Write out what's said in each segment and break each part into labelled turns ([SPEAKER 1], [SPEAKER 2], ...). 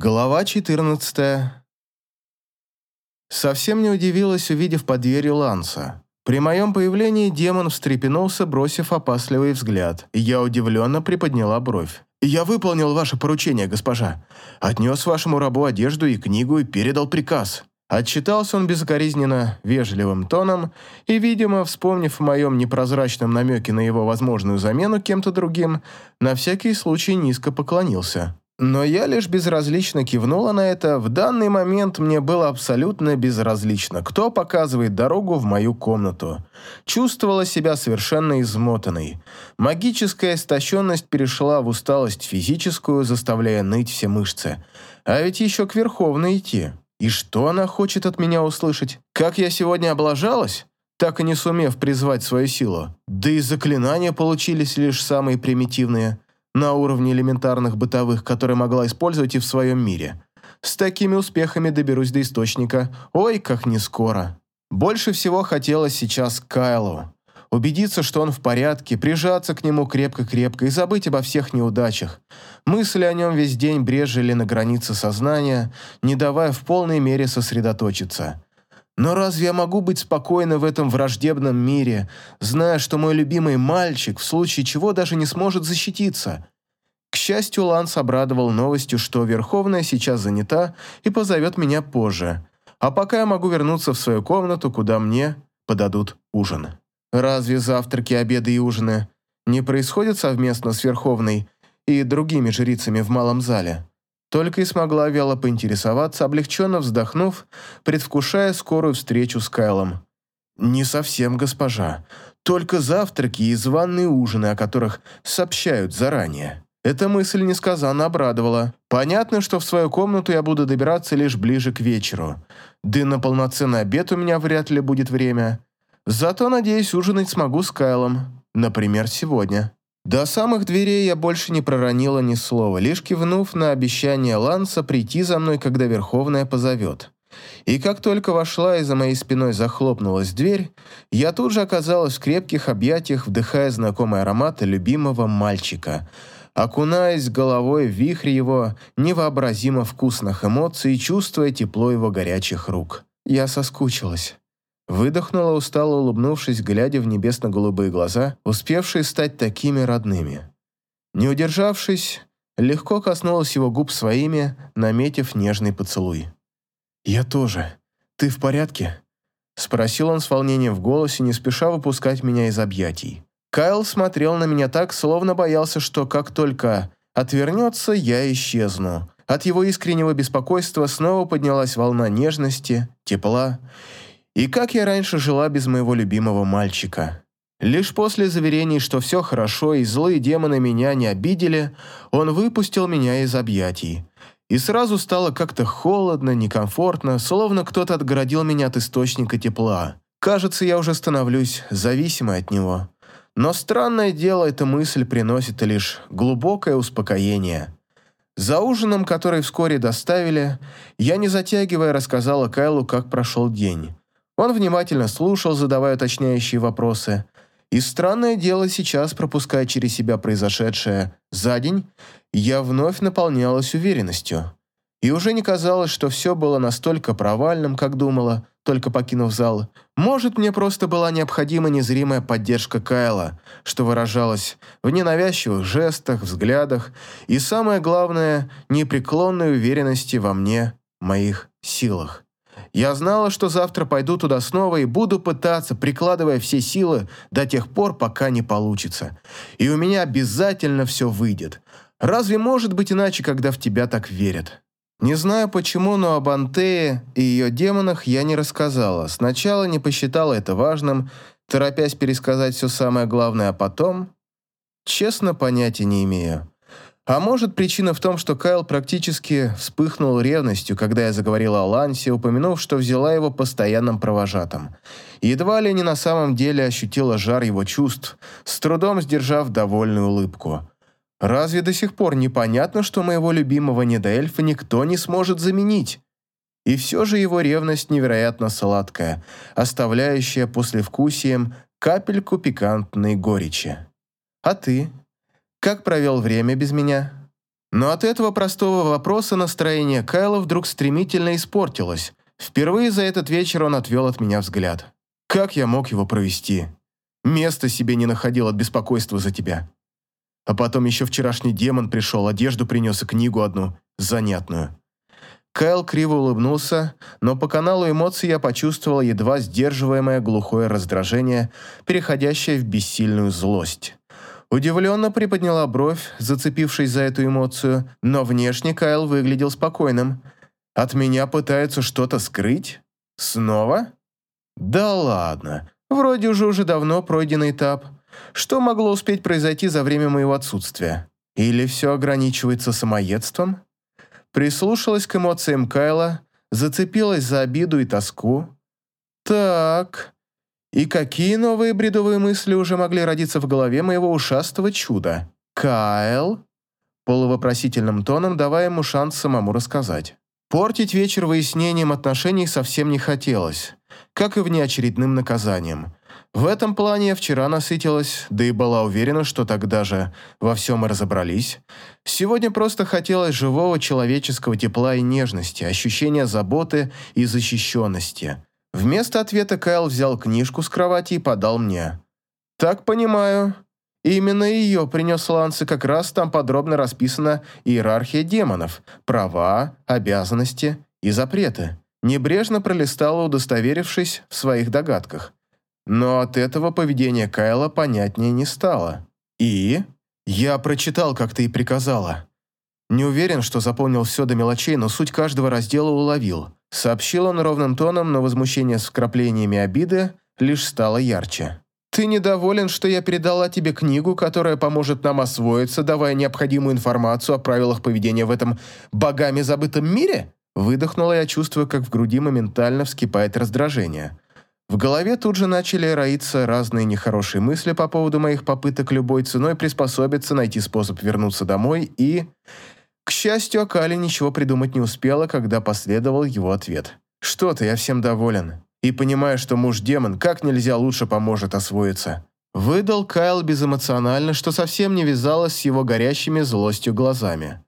[SPEAKER 1] Глава 14. Совсем не удивилась, увидев под дверью Ланса. При моем появлении демон встрепенулся, бросив опасливый взгляд, я удивленно приподняла бровь. «Я выполнил ваше поручение, госпожа. Отнес вашему рабу одежду и книгу и передал приказ». Отчитался он безукоризненно, вежливым тоном, и, видимо, вспомнив о моем непрозрачном намеке на его возможную замену кем-то другим, на всякий случай низко поклонился. Но я лишь безразлично кивнула на это. В данный момент мне было абсолютно безразлично, кто показывает дорогу в мою комнату. Чувствовала себя совершенно измотанной. Магическая истощенность перешла в усталость физическую, заставляя ныть все мышцы. А ведь еще к Верховной идти. И что она хочет от меня услышать? Как я сегодня облажалась? Так и не сумев призвать свою силу. Да и заклинания получились лишь самые примитивные – на уровне элементарных бытовых, которые могла использовать и в своем мире. С такими успехами доберусь до источника, ой, как не скоро. Больше всего хотелось сейчас Кайлу. Убедиться, что он в порядке, прижаться к нему крепко-крепко и забыть обо всех неудачах. Мысли о нем весь день брежели на границе сознания, не давая в полной мере сосредоточиться. Но разве я могу быть спокойна в этом враждебном мире, зная, что мой любимый мальчик в случае чего даже не сможет защититься? Счастью, Ланс обрадовал новостью, что Верховная сейчас занята и позовет меня позже. А пока я могу вернуться в свою комнату, куда мне подадут ужин. Разве завтраки, обеды и ужины не происходят совместно с Верховной и другими жрицами в малом зале? Только и смогла вяло поинтересоваться, облегченно вздохнув, предвкушая скорую встречу с Кайлом. «Не совсем, госпожа. Только завтраки и званые ужины, о которых сообщают заранее». Эта мысль несказанно обрадовала. Понятно, что в свою комнату я буду добираться лишь ближе к вечеру. Да и на полноценный обед у меня вряд ли будет время. Зато, надеюсь, ужинать смогу с Кайлом. Например, сегодня. До самых дверей я больше не проронила ни слова, лишь кивнув на обещание Ланса прийти за мной, когда Верховная позовет. И как только вошла и за моей спиной захлопнулась дверь, я тут же оказалась в крепких объятиях, вдыхая знакомый аромат любимого мальчика, окунаясь головой в вихрь его невообразимо вкусных эмоций и чувствуя тепло его горячих рук. Я соскучилась. Выдохнула, устало улыбнувшись, глядя в небесно-голубые глаза, успевшие стать такими родными. Не удержавшись, легко коснулась его губ своими, наметив нежный поцелуй. «Я тоже. Ты в порядке?» Спросил он с волнением в голосе, не спеша выпускать меня из объятий. Кайл смотрел на меня так, словно боялся, что как только отвернется, я исчезну. От его искреннего беспокойства снова поднялась волна нежности, тепла и как я раньше жила без моего любимого мальчика. Лишь после заверений, что все хорошо и злые демоны меня не обидели, он выпустил меня из объятий. И сразу стало как-то холодно, некомфортно, словно кто-то отгородил меня от источника тепла. Кажется, я уже становлюсь зависимой от него. Но странное дело, эта мысль приносит лишь глубокое успокоение. За ужином, который вскоре доставили, я, не затягивая, рассказала Кайлу, как прошел день. Он внимательно слушал, задавая уточняющие вопросы. И странное дело сейчас, пропуская через себя произошедшее за день, я вновь наполнялась уверенностью. И уже не казалось, что все было настолько провальным, как думала, только покинув зал. Может, мне просто была необходима незримая поддержка Кайла, что выражалась в ненавязчивых жестах, взглядах и, самое главное, непреклонной уверенности во мне, моих силах. Я знала, что завтра пойду туда снова и буду пытаться, прикладывая все силы до тех пор, пока не получится. И у меня обязательно все выйдет. Разве может быть иначе, когда в тебя так верят? Не знаю почему, но об Антее и ее демонах я не рассказала. Сначала не посчитала это важным, торопясь пересказать все самое главное, а потом... Честно, понятия не имею. А может, причина в том, что Кайл практически вспыхнул ревностью, когда я заговорила о Лансе, упомянув, что взяла его постоянным провожатым. Едва ли не на самом деле ощутила жар его чувств, с трудом сдержав довольную улыбку. Разве до сих пор непонятно, что моего любимого недоэльфа никто не сможет заменить? И все же его ревность невероятно сладкая, оставляющая послевкусием капельку пикантной горечи. А ты? Как провел время без меня?» Но от этого простого вопроса настроение Кайла вдруг стремительно испортилось. Впервые за этот вечер он отвел от меня взгляд. Как я мог его провести? Места себе не находил от беспокойства за тебя. А потом еще вчерашний демон пришел, одежду принес и книгу одну, занятную. Кайл криво улыбнулся, но по каналу эмоций я почувствовал едва сдерживаемое глухое раздражение, переходящее в бессильную злость. Удивленно приподняла бровь, зацепившись за эту эмоцию, но внешне Кайл выглядел спокойным. От меня пытаются что-то скрыть? Снова? Да ладно. Вроде уже уже давно пройденный этап. Что могло успеть произойти за время моего отсутствия? Или все ограничивается самоедством? Прислушалась к эмоциям Кайла, зацепилась за обиду и тоску. Так, и какие новые бредовые мысли уже могли родиться в голове моего ушастого чуда? Кайл? Полувопросительным тоном давая ему шанс самому рассказать. Портить вечер выяснением отношений совсем не хотелось, как и внеочередным наказанием. В этом плане вчера насытилась, да и была уверена, что тогда же во всем и разобрались. Сегодня просто хотелось живого человеческого тепла и нежности, ощущения заботы и защищенности. Вместо ответа Кайл взял книжку с кровати и подал мне. «Так понимаю. Именно ее принес Ланс, и как раз там подробно расписана иерархия демонов, права, обязанности и запреты». Небрежно пролистала, удостоверившись в своих догадках. Но от этого поведение Кайла понятнее не стало. «И?» «Я прочитал, как ты и приказала. Не уверен, что запомнил все до мелочей, но суть каждого раздела уловил. Сообщил он ровным тоном, но возмущение с вкраплениями обиды лишь стало ярче. «Ты недоволен, что я передала тебе книгу, которая поможет нам освоиться, давая необходимую информацию о правилах поведения в этом богами забытом мире?» Выдохнула я, чувствуя, как в груди моментально вскипает раздражение. В голове тут же начали роиться разные нехорошие мысли по поводу моих попыток любой ценой приспособиться, найти способ вернуться домой и... К счастью, Акали ничего придумать не успела, когда последовал его ответ. «Что-то, я всем доволен. И понимаю, что муж-демон как нельзя лучше поможет освоиться». Выдал Кайл безэмоционально, что совсем не вязалось с его горящими злостью глазами.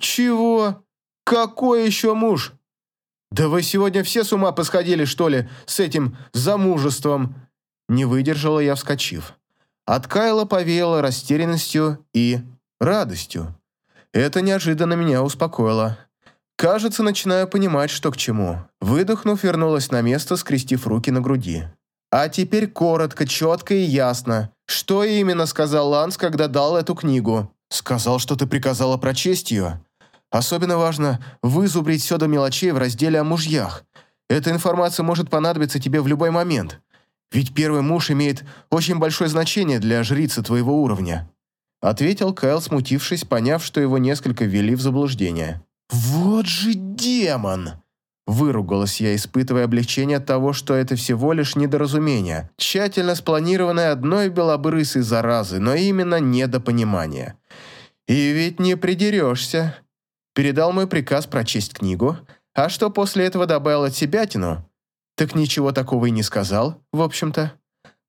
[SPEAKER 1] «Чего? Какой еще муж? Да вы сегодня все с ума посходили, что ли, с этим замужеством?» Не выдержала я, вскочив. От Кайла повеяло растерянностью и радостью. Это неожиданно меня успокоило. Кажется, начинаю понимать, что к чему. Выдохнув, вернулась на место, скрестив руки на груди. А теперь коротко, четко и ясно. Что именно сказал Ланс, когда дал эту книгу? Сказал, что ты приказала прочесть ее. Особенно важно вызубрить все до мелочей в разделе о мужьях. Эта информация может понадобиться тебе в любой момент. Ведь первый муж имеет очень большое значение для жрицы твоего уровня. Ответил Кайл, смутившись, поняв, что его несколько ввели в заблуждение. «Вот же демон!» Выругалась я, испытывая облегчение от того, что это всего лишь недоразумение, тщательно спланированное одной белобрысой заразы, но именно недопонимание. И ведь не придерешься. Передал мой приказ прочесть книгу, а что после этого добавил от себя тяну? Так ничего такого и не сказал, в общем-то.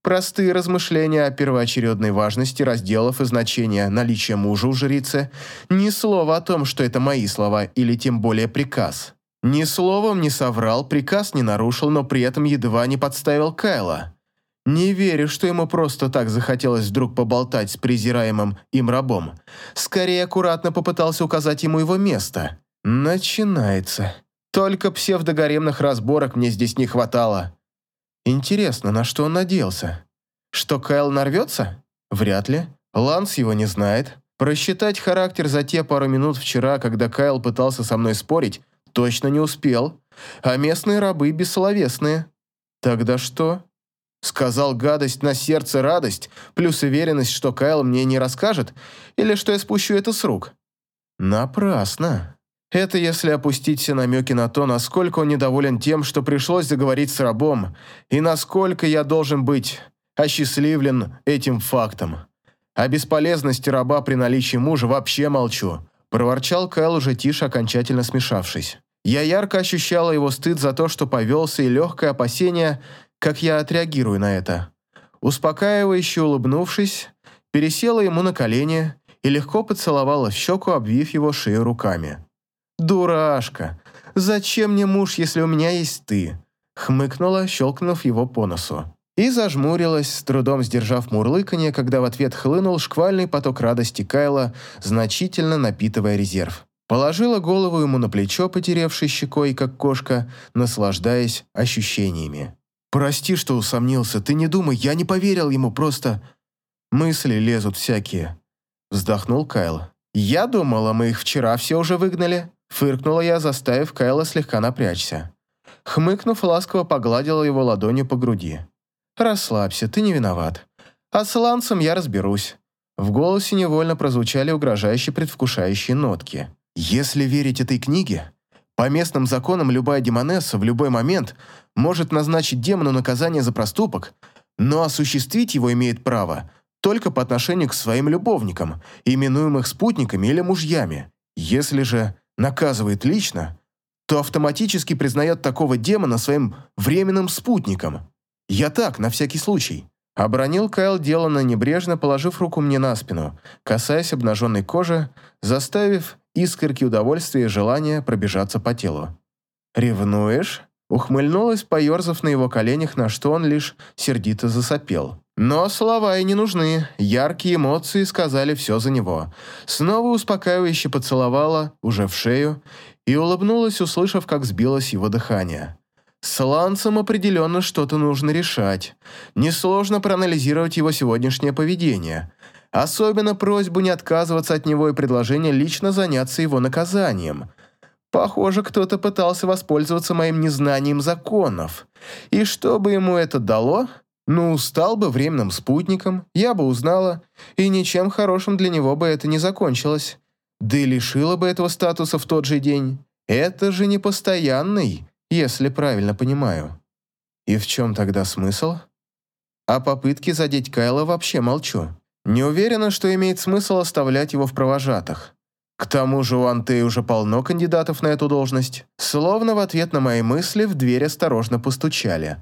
[SPEAKER 1] Простые размышления о первоочередной важности разделов и значения наличия мужа у жрицы, ни слова о том, что это мои слова или тем более приказ. Ни словом не соврал, приказ не нарушил, но при этом едва не подставил Кайла. Не верю, что ему просто так захотелось вдруг поболтать с презираемым им рабом. Скорее, аккуратно попытался указать ему его место. Начинается. Только псевдогоремных разборок мне здесь не хватало. Интересно, на что он надеялся? Что Кайл нарвется? Вряд ли. Ланс его не знает. Просчитать характер за те пару минут вчера, когда Кайл пытался со мной спорить, точно не успел. А местные рабы бессловесные. Тогда что? Сказал гадость на сердце радость, плюс уверенность, что Кайл мне не расскажет, или что я спущу это с рук. Напрасно. Это если опустить все намеки на то, насколько он недоволен тем, что пришлось заговорить с рабом, и насколько я должен быть осчастливлен этим фактом. О бесполезности раба при наличии мужа вообще молчу. Проворчал Кайл уже тише, окончательно смешавшись. Я ярко ощущала его стыд за то, что повелся, и легкое опасение, как я отреагирую на это. Успокаивающе улыбнувшись, пересела ему на колени и легко поцеловала в щеку, обвив его шею руками. «Дурашка! Зачем мне муж, если у меня есть ты?» хмыкнула, щелкнув его по носу. И зажмурилась, с трудом сдержав мурлыканье, когда в ответ хлынул шквальный поток радости Кайла, значительно напитывая резерв. Положила голову ему на плечо, потеревшей щекой, как кошка, наслаждаясь ощущениями. «Прости, что усомнился. Ты не думай, я не поверил ему, просто...» «Мысли лезут всякие», — вздохнул Кайл. «Я думала, мы их вчера все уже выгнали», — фыркнула я, заставив Кайла слегка напрячься. Хмыкнув, ласково погладила его ладонью по груди. «Расслабься, ты не виноват. А с Лансом я разберусь». В голосе невольно прозвучали угрожающие предвкушающие нотки. «Если верить этой книге, по местным законам любая демонесса в любой момент может назначить демону наказание за проступок, но осуществить его имеет право только по отношению к своим любовникам, именуемых спутниками или мужьями. Если же наказывает лично, то автоматически признает такого демона своим временным спутником. Я так, на всякий случай. Обронил Кайл деланно небрежно, положив руку мне на спину, касаясь обнаженной кожи, заставив искорки удовольствия и желания пробежаться по телу. «Ревнуешь?» Ухмыльнулась, поерзав на его коленях, на что он лишь сердито засопел. Но слова и не нужны, яркие эмоции сказали все за него. Снова успокаивающе поцеловала, уже в шею, и улыбнулась, услышав, как сбилось его дыхание. С Лансом определенно что-то нужно решать. Несложно проанализировать его сегодняшнее поведение. Особенно просьбу не отказываться от него и предложение лично заняться его наказанием. Похоже, кто-то пытался воспользоваться моим незнанием законов. И что бы ему это дало? Ну, стал бы временным спутником, я бы узнала, и ничем хорошим для него бы это не закончилось. Да и лишила бы этого статуса в тот же день. Это же не постоянный, если правильно понимаю. И в чем тогда смысл? О попытке задеть Кайла вообще молчу. Не уверена, что имеет смысл оставлять его в провожатых. К тому же у Антеи уже полно кандидатов на эту должность. Словно в ответ на мои мысли в дверь осторожно постучали.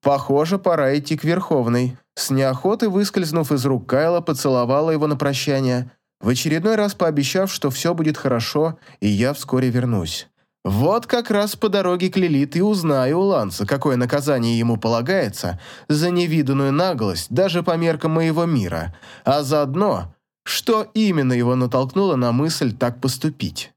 [SPEAKER 1] Похоже, пора идти к Верховной. С неохотой выскользнув из рук Кайла, поцеловала его на прощание, в очередной раз пообещав, что все будет хорошо, и я вскоре вернусь. Вот как раз по дороге к Лилит и узнаю у Ланса, какое наказание ему полагается за невиданную наглость даже по меркам моего мира, а заодно что именно его натолкнуло на мысль так поступить?